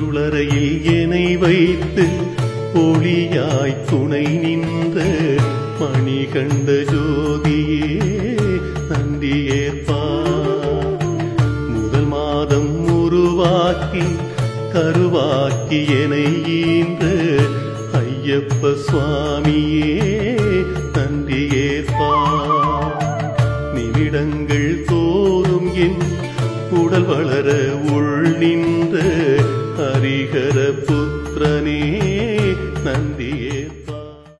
இருளறையில் என்னை வைத்து ஒளியாய் துணை நின்ற மணி கண்ட ஜோதியே நன்றி ஏற்பா. முதல் மாதம் உருவாக்கி கருவாக்கி என்னை ஈன்ற ஐயப்ப சுவாமியே நன்றி ஏற்பா. நிமிடங்கள் தோறும் என் உடல் வளர உள் நின்ற പുത്രനേ നന്ദി.